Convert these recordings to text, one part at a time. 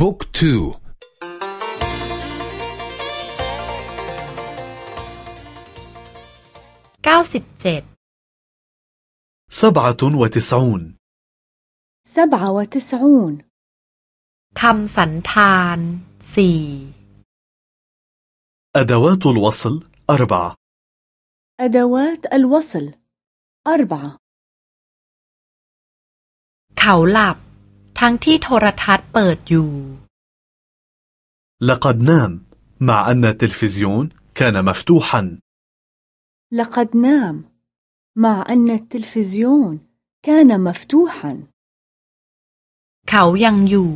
บุ๊กทูเก้าสิบเจ็ด سبعة وتسعون سبعة وتسعون คำสันธานสี่ أدوات الوصل أربعة أدوات الوصل أربعة เขาหลับ ทั้งที่โทรทัศน์เปิดอยู่ لقد نام مع أن التلفزيون كان مفتوحا لقد نام مع أن التلفزيون كان مفتوحا เขายังอยู่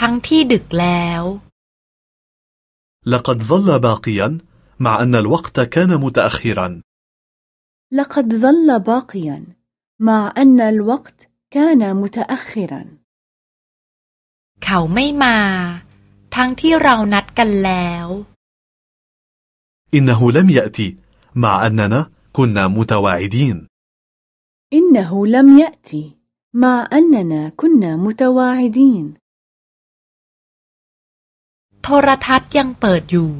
ทั้งที่ดึกแล้ว لقد ظل باقيا مع أن الوقت كان متأخرا لقد ظل باقيا مع أن الوقت كان متأخرا เขาไม่มา ทั้งที่เรานัดกันแล้ว إنه لم يأتي مع أننا كنا متواعدين إنه لم يأتي مع أننا كنا متواعدين โทรทัศน์ยังเปิดอยู่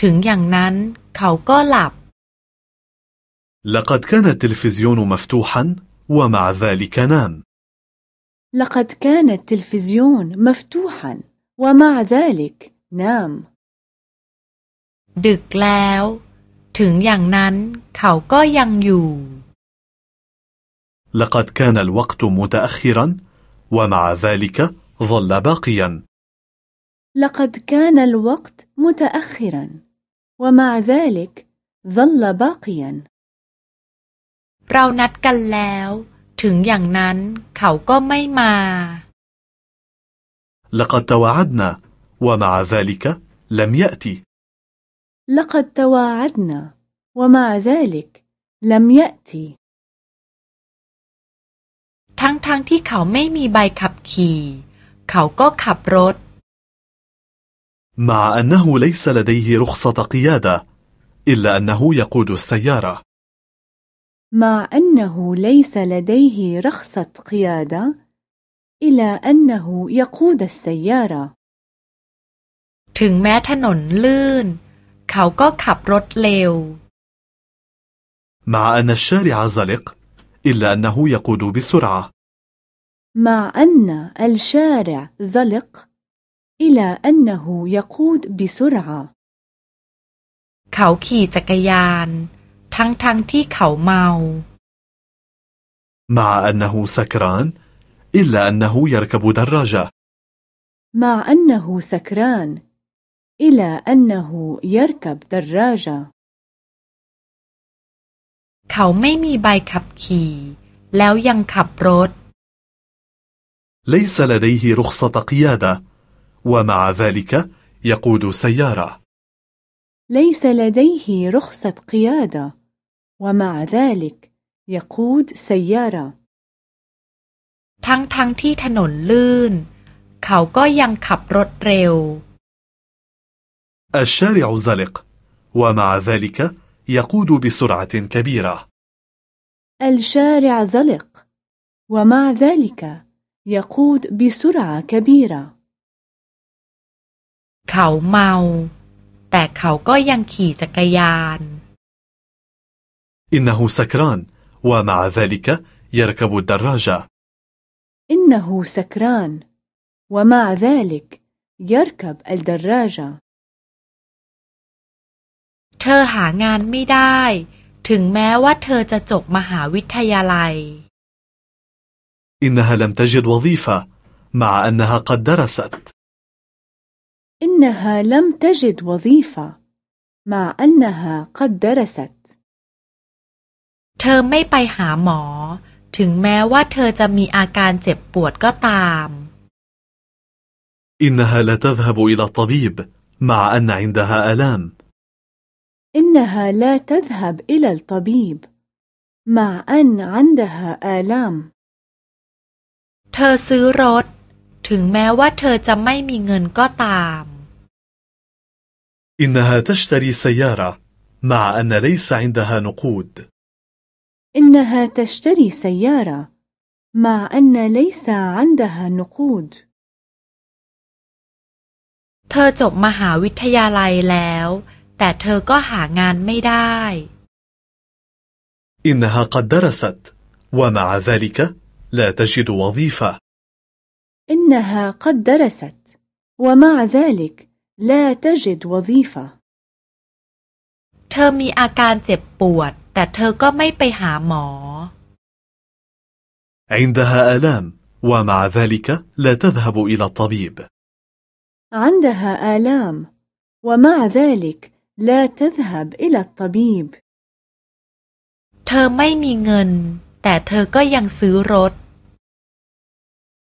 ถึงอย่างนั้นเขาก็หลับ لقد كان التلفزيون مفتوحا ومع ذلك نام لقد كان التلفزيون مفتوحا ومع ذلك نام ดึกแล้ว ถึงอย่างนั้นเขาก็ยังอยู่ لقد كان الوقت متأخرا ومع ذلك ظل باقيا لقد كان الوقت متأخرا ومع ذلك ظل باقيا เรานัดกันแล้ว ถึงอย่างนั้นเขาก็ไม่มา لقد توعدنا ومع ذلك لم يأتي لقد تواعدنا ومع ذلك لم يأتي ทั้งๆทที่เขาไม่มีใบขับขี่ เขาก็ขับรถ مع أنه ليس لديه رخصة قيادة إلا أنه يقود السيارة مع أنه ليس لديه رخصة قيادة إلى أنه يقود السيارة ถึงแม้ถนนลื่น เขาก็ขับรถเร็ว مع أن الشارع زلق إلا أنه يقود بسرعة مع أن الشارع زلق إلى أنه يقود بسرعة เขาขี่จักรยาน ทั้งๆทที่เขาเมา مع أنه سكران إلا أنه يركب دراجة مع أنه سكران إلى أنه يركب دراجة เขาไม่มีใบขับขี่ แล้วยังขับรถ ليس لديه رخصة قيادة ومع ذلك يقود سيارة ليس لديه رخصة قيادة ومع ذلك يقود سيارة ทั้งๆทที่ถนนลื่น เขาก็ยังขับรถเร็ว الشارع زلق ومع ذلك يقود بسرعة كبيرة الشارع زلق ومع ذلك يقود بسرعة كبيرة เขาเมา แต่เขาก็ยังขี่จักรยาน إنه سكران ومع ذلك يركب الدراجة إنه سكران ومع ذلك يركب الدراجة เธอหางานไม่ได้ ถึงแม้ว่าเธอจะจบมหาวิทยาลัย إنها لم تجد وظيفة مع أنها قد درست إنها لم تجد وظيفة مع أنها قد درست เธอไม่ไปหาหมอ ถึงแม้ว่าเธอจะมีอาการเจ็บปวดก็ตาม إنها لا تذهب إلى الطبيب مع أن عندها آلام إنها لا تذهب إلى الطبيب مع أن عندها آلام เธอซื้อรถ ถึงแม้ว่าเธอจะไม่มีเงินก็ตาม إنها تشتري سيارة مع أن ليس عندها نقود إنها تشتري سيارة مع أن ليس عندها نقود เธอจบมหาวิทยาลัยแล้ว แต่เธอก็หางานไม่ได้ إنها قد درست ومع ذلك لا تجد وظيفة إنها قد درست ومع ذلك لا تجد وظيفة เธอมีอาการเจ็บปวด แต่เธอก็ไม่ไปหาหมอ عندها آلام ومع ذلك لا تذهب إلى الطبيب عندها آلام ومع ذلك لا تذهب إلى الطبيب เธอไม่มีเงิน แต่เธอก็ยังซื้อรถ